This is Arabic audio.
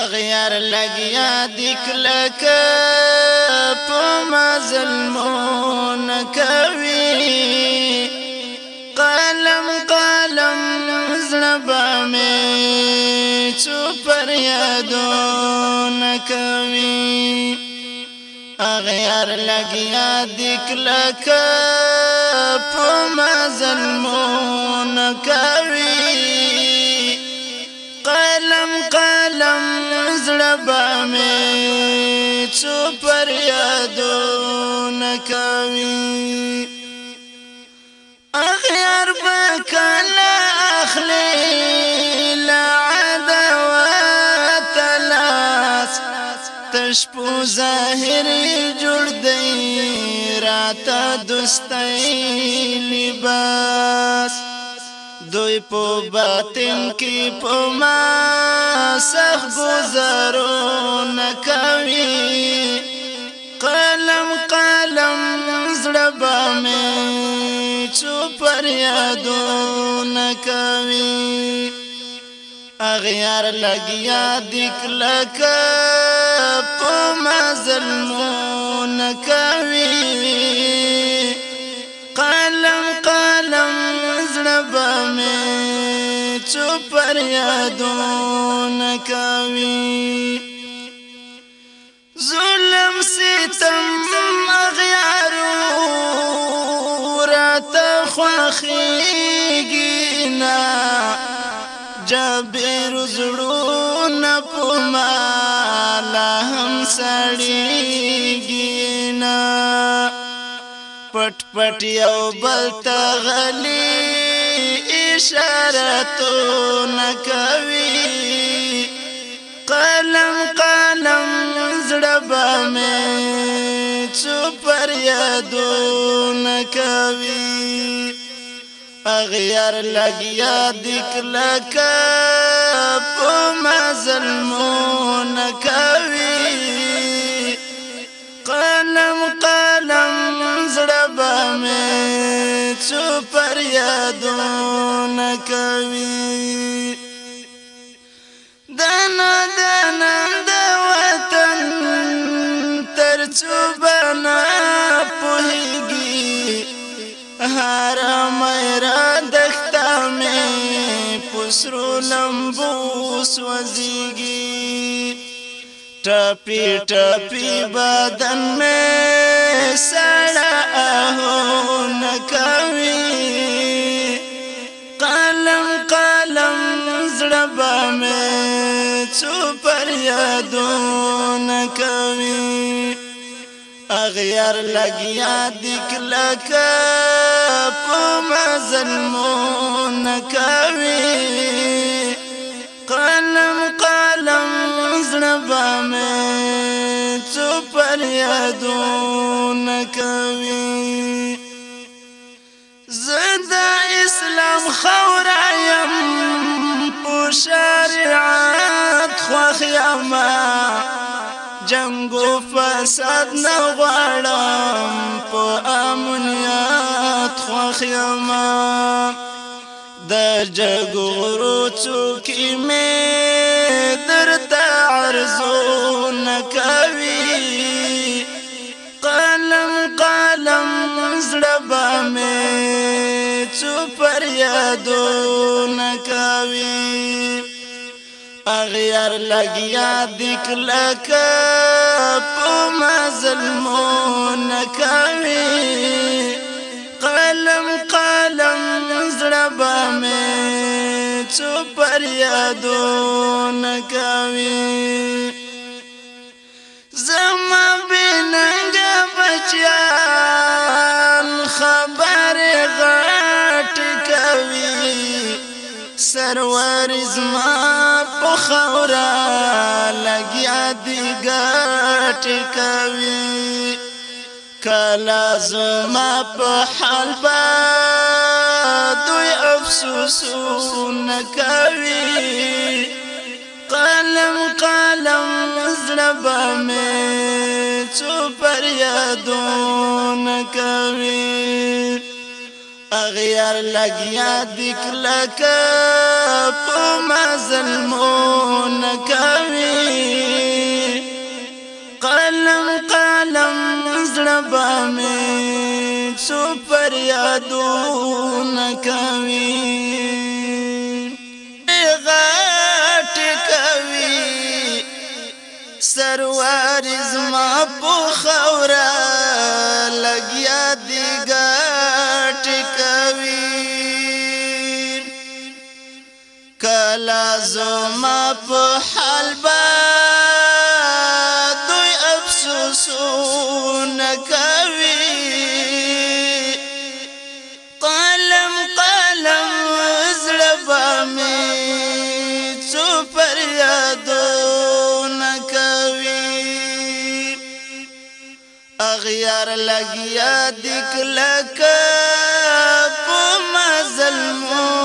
اغیار لګیا دکلک په مظلمون کوي قلم قلم زړه مې چوپر یادون کوي اغیار لګیا دکلک په مظلمون کوي عالم زړه به مې څو پر یادو نکوي اخیار به کله اخلي لا عداوات لاس. تشپو ظاهر جوړ دی راته دوستۍ لباس. دوی په باطن کې په ما سخ گزارو نکوي قلم قلم زړه به مې چو پر یادو نکوي اغیار لګیا دکلک په مظلمو نکوي فریادونه کوي. ظلم ستم مغیارو راته خوخیږي نه. جبر زړونه په مالا هم سړیږي نه. پټ پټ یو بل ته غلی اشارتو نکوي قلم قلم زړه به مې څو پر یادو نکوي اغیار لګیا دکلک په مظلمو نکوي قلم قلم څو پر یادونه کوي. دنا دنا د وطن تر څو بنا پوهیږي هر مېرا دښتا مې پسرو لمبو سوځيږي ټپي ټپي بدن مې سړا هو نکوي قلم قلم زړه به مې څو پر یادونه اغیار لګیا دکلک په مظلمون کوي قلم قلم زړه به مې پر یادونه کوي زدا اسلام خورایم په شریعت خوخ یما جنگو فساد نه غواړم په امنیت خوخ یما د جګورو څوکې مې درته عرضو نکوي فریادونه کوي. اغیار لګیا دک لکه په مظلمونه کوي. قلم قلم زړه به مې څو فریادونه کوي. زما بننګ بچیا سرور زما په خورا لګیا دی غټ کوي. کلا زما په با دوی افسوس نکوي قلم قلم به مې څو پر یادونه کوي. اغیار لګیا دکلک په ما ظلمون کوي قلم قلم زړه څو کوي کوي زما په خوره زما په حال با دوی افسوسونه اغیار لګیا دکلک په مظلمون